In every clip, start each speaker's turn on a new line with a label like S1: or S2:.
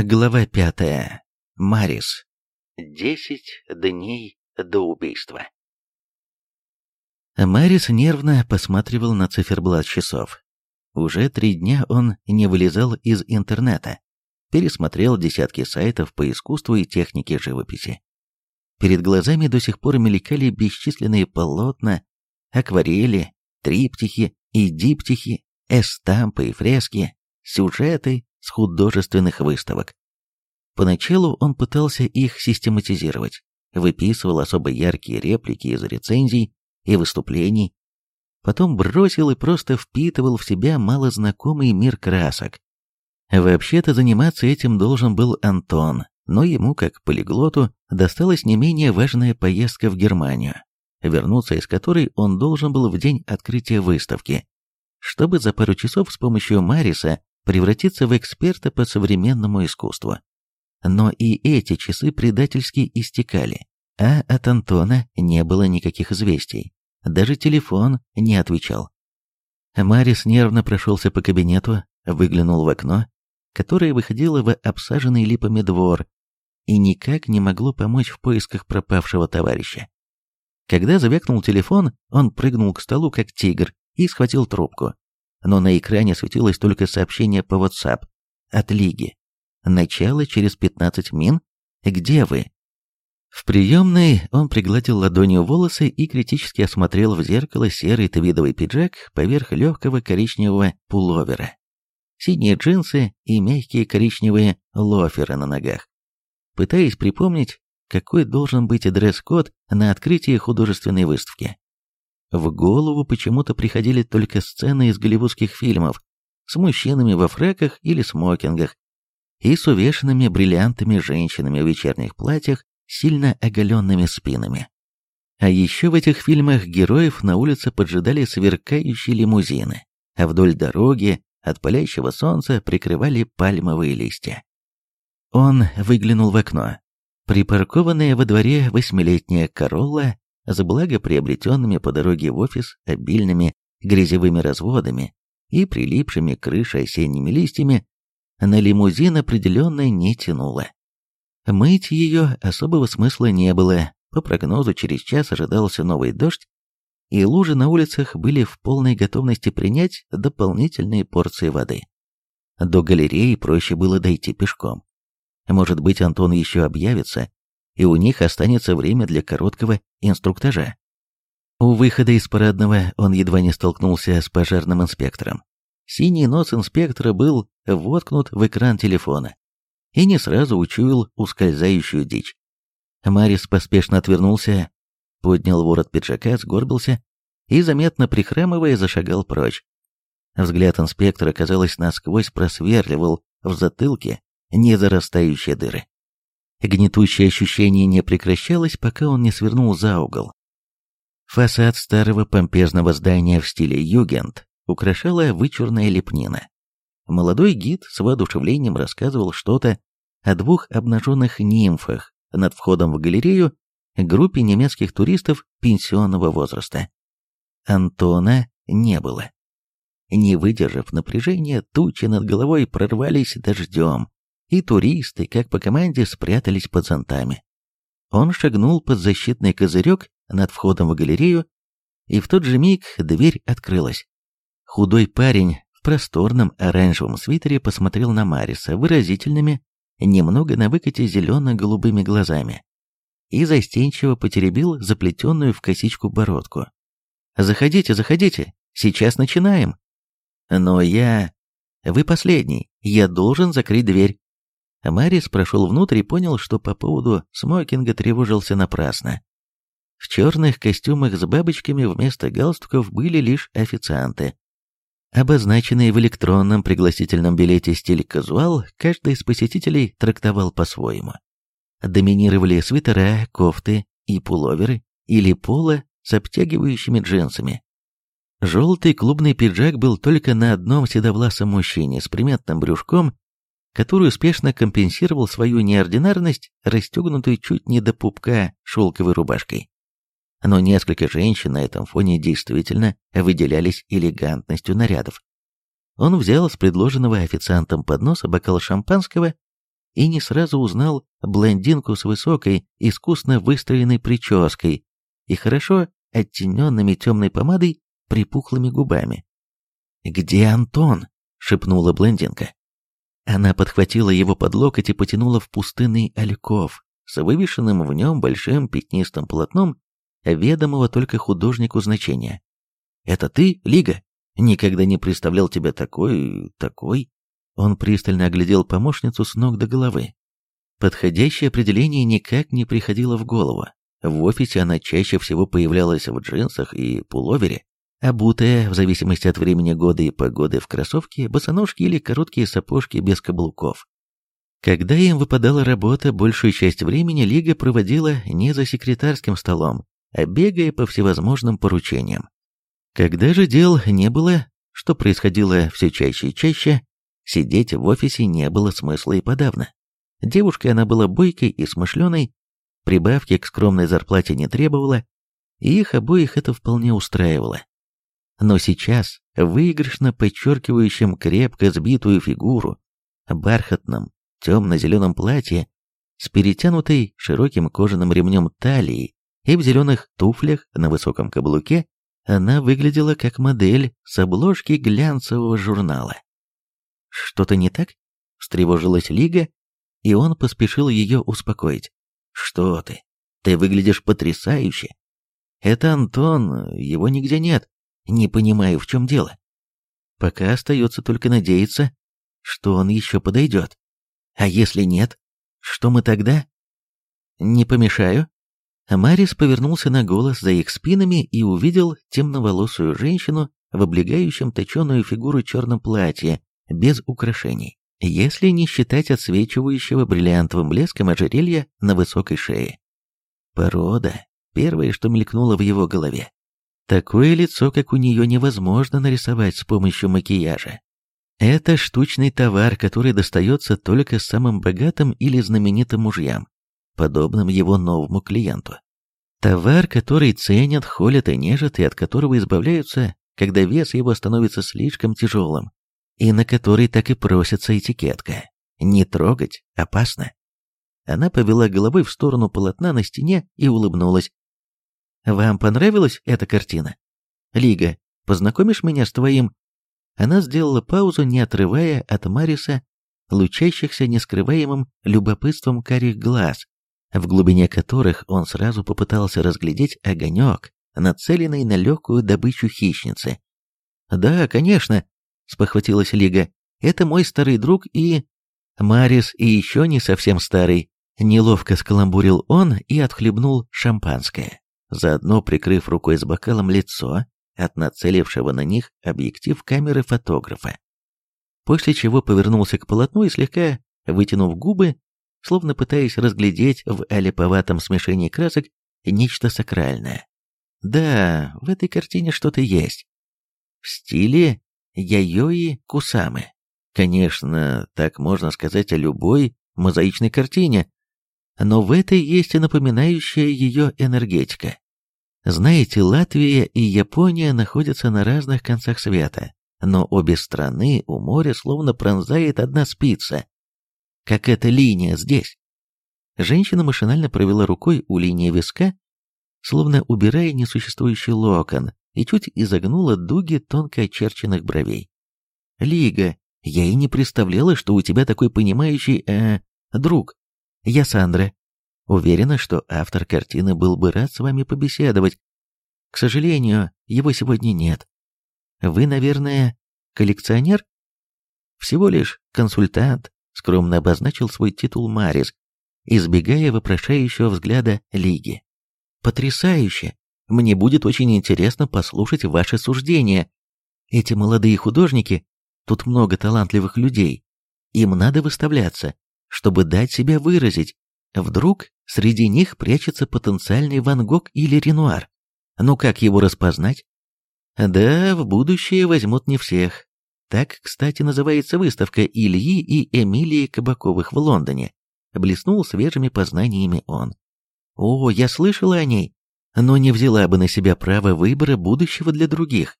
S1: Глава пятая. Марис. Десять дней до убийства. Марис нервно посматривал на циферблат часов. Уже три дня он не вылезал из интернета. Пересмотрел десятки сайтов по искусству и технике живописи. Перед глазами до сих пор мелькали бесчисленные полотна, акварели, триптихи и диптихи, эстампы и фрески, сюжеты с художественных выставок. Поначалу он пытался их систематизировать, выписывал особо яркие реплики из рецензий и выступлений, потом бросил и просто впитывал в себя малознакомый мир красок. Вообще-то заниматься этим должен был Антон, но ему, как полиглоту, досталась не менее важная поездка в Германию, вернуться из которой он должен был в день открытия выставки, чтобы за пару часов с помощью Мариса превратиться в эксперта по современному искусству. Но и эти часы предательски истекали, а от Антона не было никаких известий. Даже телефон не отвечал. Марис нервно прошелся по кабинету, выглянул в окно, которое выходило в обсаженный липами двор и никак не могло помочь в поисках пропавшего товарища. Когда завякнул телефон, он прыгнул к столу, как тигр, и схватил трубку но на экране светилось только сообщение по WhatsApp от Лиги. Начало через 15 мин. Где вы? В приемной он пригладил ладонью волосы и критически осмотрел в зеркало серый твидовый пиджак поверх легкого коричневого пуловера, синие джинсы и мягкие коричневые лоферы на ногах. Пытаясь припомнить, какой должен быть дресс-код на открытии художественной выставки. В голову почему-то приходили только сцены из голливудских фильмов с мужчинами во фреках или смокингах и с увешанными бриллиантами женщинами в вечерних платьях с сильно оголенными спинами. А еще в этих фильмах героев на улице поджидали сверкающие лимузины, а вдоль дороги от палящего солнца прикрывали пальмовые листья. Он выглянул в окно. Припаркованная во дворе восьмилетняя Королла с благо приобретенными по дороге в офис обильными грязевыми разводами и прилипшими к крыше осенними листьями, на лимузин определенно не тянуло. Мыть ее особого смысла не было, по прогнозу через час ожидался новый дождь, и лужи на улицах были в полной готовности принять дополнительные порции воды. До галереи проще было дойти пешком. Может быть, Антон еще объявится, и у них останется время для короткого инструктажа. У выхода из парадного он едва не столкнулся с пожарным инспектором. Синий нос инспектора был воткнут в экран телефона и не сразу учуял ускользающую дичь. Марис поспешно отвернулся, поднял ворот пиджака, сгорбился и, заметно прихрамывая, зашагал прочь. Взгляд инспектора, казалось, насквозь просверливал в затылке незарастающие дыры. Гнетущее ощущение не прекращалось, пока он не свернул за угол. Фасад старого помпезного здания в стиле югент украшала вычурная лепнина. Молодой гид с воодушевлением рассказывал что-то о двух обнаженных нимфах над входом в галерею группе немецких туристов пенсионного возраста. Антона не было. Не выдержав напряжения, тучи над головой прорвались дождем, и туристы, как по команде, спрятались под зонтами. Он шагнул под защитный козырек над входом в галерею, и в тот же миг дверь открылась. Худой парень в просторном оранжевом свитере посмотрел на Мариса выразительными, немного на выкате зелено-голубыми глазами и застенчиво потеребил заплетенную в косичку бородку. «Заходите, заходите, сейчас начинаем!» «Но я...» «Вы последний, я должен закрыть дверь!» Марис прошел внутрь и понял, что по поводу смокинга тревожился напрасно. В черных костюмах с бабочками вместо галстуков были лишь официанты. Обозначенные в электронном пригласительном билете стиль казуал, каждый из посетителей трактовал по-своему. Доминировали свитера, кофты и пуловеры, или поло с обтягивающими джинсами. Желтый клубный пиджак был только на одном седовласом мужчине с приметным брюшком который успешно компенсировал свою неординарность, расстегнутой чуть не до пупка шелковой рубашкой. Но несколько женщин на этом фоне действительно выделялись элегантностью нарядов. Он взял с предложенного официантом подноса бокал шампанского и не сразу узнал блондинку с высокой, искусно выстроенной прической и хорошо оттененными темной помадой припухлыми губами. «Где Антон?» — шепнула блондинка. Она подхватила его под локоть и потянула в пустынный альков с вывешенным в нем большим пятнистым полотном, ведомого только художнику значения. «Это ты, Лига? Никогда не представлял тебя такой... такой...» Он пристально оглядел помощницу с ног до головы. Подходящее определение никак не приходило в голову. В офисе она чаще всего появлялась в джинсах и пуловере, а Обутая, э, в зависимости от времени года и погоды, в кроссовки, босоножки или короткие сапожки без каблуков. Когда им выпадала работа, большую часть времени Лига проводила не за секретарским столом, а бегая по всевозможным поручениям. Когда же дел не было, что происходило все чаще и чаще, сидеть в офисе не было смысла и подавно. Девушкой она была бойкой и смышленой, прибавки к скромной зарплате не требовала, и их обоих это вполне устраивало. Но сейчас, выигрышно подчеркивающим крепко сбитую фигуру, бархатном темно-зеленом платье, с перетянутой широким кожаным ремнем талии и в зеленых туфлях на высоком каблуке, она выглядела как модель с обложки глянцевого журнала. «Что-то не так?» — встревожилась Лига, и он поспешил ее успокоить. «Что ты? Ты выглядишь потрясающе! Это Антон, его нигде нет. Не понимаю, в чем дело. Пока остается только надеяться, что он еще подойдет. А если нет, что мы тогда? Не помешаю. Марис повернулся на голос за их спинами и увидел темноволосую женщину в облегающем точеную фигуру черном платье, без украшений, если не считать отсвечивающего бриллиантовым блеском ожерелья на высокой шее. Порода — первое, что мелькнуло в его голове. Такое лицо, как у нее, невозможно нарисовать с помощью макияжа. Это штучный товар, который достается только самым богатым или знаменитым мужьям, подобным его новому клиенту. Товар, который ценят, холят и нежат, и от которого избавляются, когда вес его становится слишком тяжелым, и на который так и просится этикетка. Не трогать опасно. Она повела головой в сторону полотна на стене и улыбнулась. Вам понравилась эта картина? Лига, познакомишь меня с твоим...» Она сделала паузу, не отрывая от Мариса лучащихся нескрываемым любопытством карих глаз, в глубине которых он сразу попытался разглядеть огонек, нацеленный на легкую добычу хищницы. «Да, конечно», — спохватилась Лига, — «это мой старый друг и...» Марис и еще не совсем старый. Неловко скаламбурил он и отхлебнул шампанское заодно прикрыв рукой с бокалом лицо от нацелившего на них объектив камеры фотографа. После чего повернулся к полотну и слегка, вытянув губы, словно пытаясь разглядеть в олиповатом смешении красок нечто сакральное. Да, в этой картине что-то есть. В стиле Яйои Кусамы. Конечно, так можно сказать о любой мозаичной картине, но в этой есть и напоминающая ее энергетика. Знаете, Латвия и Япония находятся на разных концах света, но обе страны у моря словно пронзает одна спица, как эта линия здесь. Женщина машинально провела рукой у линии виска, словно убирая несуществующий локон, и чуть изогнула дуги тонко очерченных бровей. «Лига, я и не представляла, что у тебя такой понимающий, э, друг. Я Сандра, Уверена, что автор картины был бы рад с вами побеседовать. К сожалению, его сегодня нет. Вы, наверное, коллекционер? Всего лишь консультант, скромно обозначил свой титул Марис, избегая вопрошающего взгляда Лиги. Потрясающе! Мне будет очень интересно послушать ваши суждения. Эти молодые художники, тут много талантливых людей, им надо выставляться, чтобы дать себя выразить. Вдруг среди них прячется потенциальный Ван Гог или Ренуар. Ну как его распознать? Да, в будущее возьмут не всех. Так, кстати, называется выставка Ильи и Эмилии Кабаковых в Лондоне. Блеснул свежими познаниями он. О, я слышала о ней, но не взяла бы на себя право выбора будущего для других.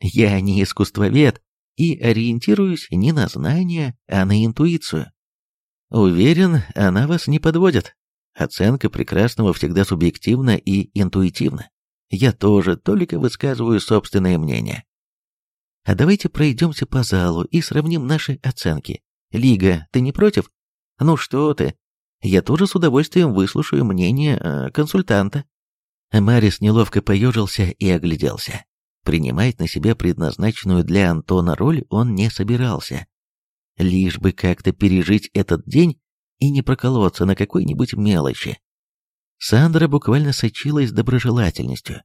S1: Я не искусствовед и ориентируюсь не на знания, а на интуицию. Уверен, она вас не подводит. Оценка прекрасного всегда субъективна и интуитивна. Я тоже только высказываю собственное мнение. А давайте пройдемся по залу и сравним наши оценки. Лига, ты не против? Ну что ты? Я тоже с удовольствием выслушаю мнение э, консультанта. Марис неловко поежился и огляделся. Принимать на себя предназначенную для Антона роль он не собирался лишь бы как-то пережить этот день и не проколоться на какой-нибудь мелочи. Сандра буквально сочилась доброжелательностью.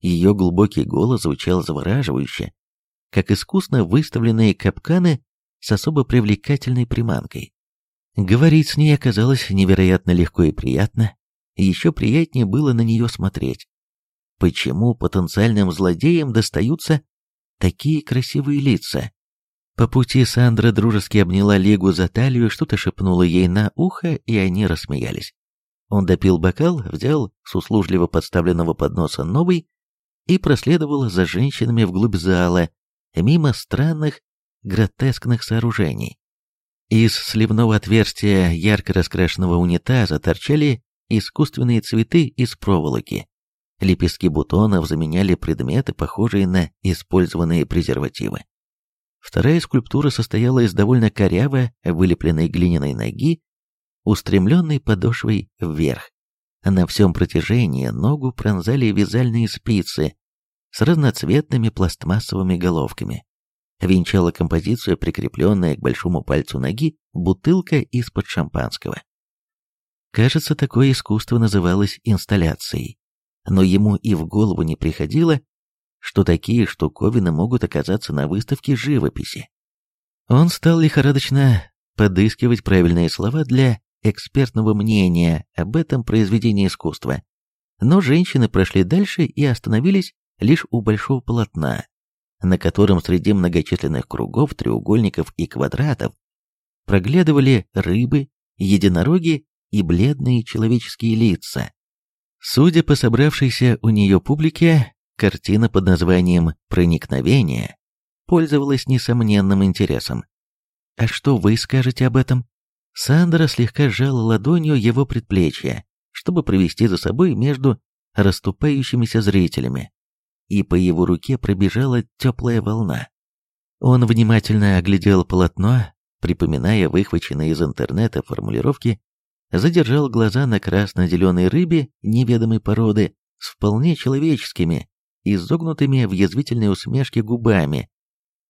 S1: Ее глубокий голос звучал завораживающе, как искусно выставленные капканы с особо привлекательной приманкой. Говорить с ней оказалось невероятно легко и приятно, еще приятнее было на нее смотреть. Почему потенциальным злодеям достаются такие красивые лица? По пути Сандра дружески обняла Лигу за талию, что-то шепнула ей на ухо, и они рассмеялись. Он допил бокал, взял с услужливо подставленного подноса новый и проследовал за женщинами вглубь зала, мимо странных, гротескных сооружений. Из сливного отверстия ярко раскрашенного унитаза торчали искусственные цветы из проволоки. Лепестки бутонов заменяли предметы, похожие на использованные презервативы. Вторая скульптура состояла из довольно коряво вылепленной глиняной ноги, устремленной подошвой вверх. На всем протяжении ногу пронзали вязальные спицы с разноцветными пластмассовыми головками. Венчала композицию, прикрепленная к большому пальцу ноги, бутылка из-под шампанского. Кажется, такое искусство называлось инсталляцией, но ему и в голову не приходило, что такие штуковины могут оказаться на выставке живописи. Он стал лихорадочно подыскивать правильные слова для экспертного мнения об этом произведении искусства. Но женщины прошли дальше и остановились лишь у большого полотна, на котором среди многочисленных кругов, треугольников и квадратов проглядывали рыбы, единороги и бледные человеческие лица. Судя по собравшейся у нее публике, Картина под названием «Проникновение» пользовалась несомненным интересом. «А что вы скажете об этом?» Сандра слегка сжала ладонью его предплечье, чтобы провести за собой между расступающимися зрителями, и по его руке пробежала теплая волна. Он внимательно оглядел полотно, припоминая выхваченные из интернета формулировки, задержал глаза на красно-зеленой рыбе неведомой породы с вполне человеческими, изогнутыми в язвительной усмешке губами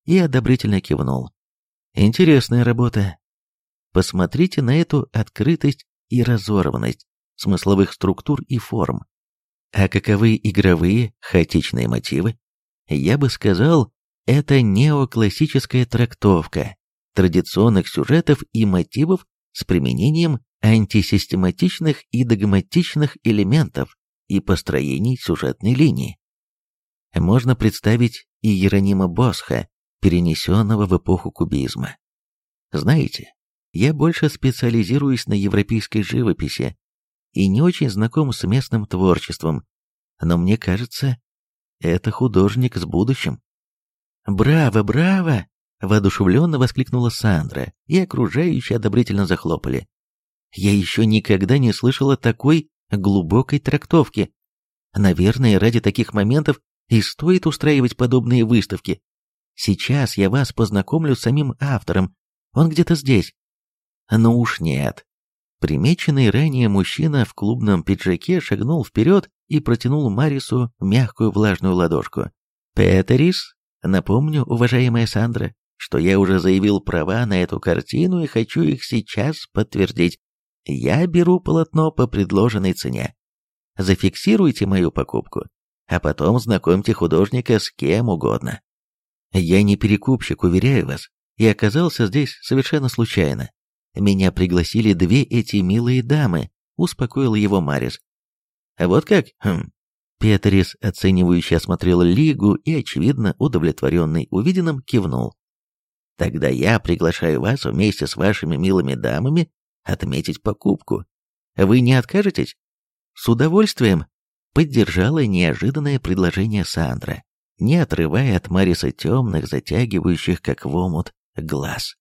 S1: и одобрительно кивнул. Интересная работа. Посмотрите на эту открытость и разорванность смысловых структур и форм. А каковы игровые, хаотичные мотивы? Я бы сказал, это неоклассическая трактовка традиционных сюжетов и мотивов с применением антисистематичных и догматичных элементов и построений сюжетной линии можно представить и Иеронима Босха, перенесенного в эпоху кубизма. Знаете, я больше специализируюсь на европейской живописи и не очень знаком с местным творчеством, но мне кажется, это художник с будущим. «Браво, браво!» — воодушевленно воскликнула Сандра, и окружающие одобрительно захлопали. «Я еще никогда не слышала такой глубокой трактовки. Наверное, ради таких моментов и стоит устраивать подобные выставки. Сейчас я вас познакомлю с самим автором. Он где-то здесь. Но уж нет. Примеченный ранее мужчина в клубном пиджаке шагнул вперед и протянул Марису мягкую влажную ладошку. «Петерис, напомню, уважаемая Сандра, что я уже заявил права на эту картину и хочу их сейчас подтвердить. Я беру полотно по предложенной цене. Зафиксируйте мою покупку а потом знакомьте художника с кем угодно. Я не перекупщик, уверяю вас, и оказался здесь совершенно случайно. Меня пригласили две эти милые дамы, успокоил его Марис. А вот как? Хм. Петрис, оценивающе осмотрел лигу и, очевидно, удовлетворенный увиденным, кивнул. Тогда я приглашаю вас вместе с вашими милыми дамами отметить покупку. Вы не откажетесь? С удовольствием, поддержала неожиданное предложение Сандра, не отрывая от Мариса темных, затягивающих как в омут, глаз.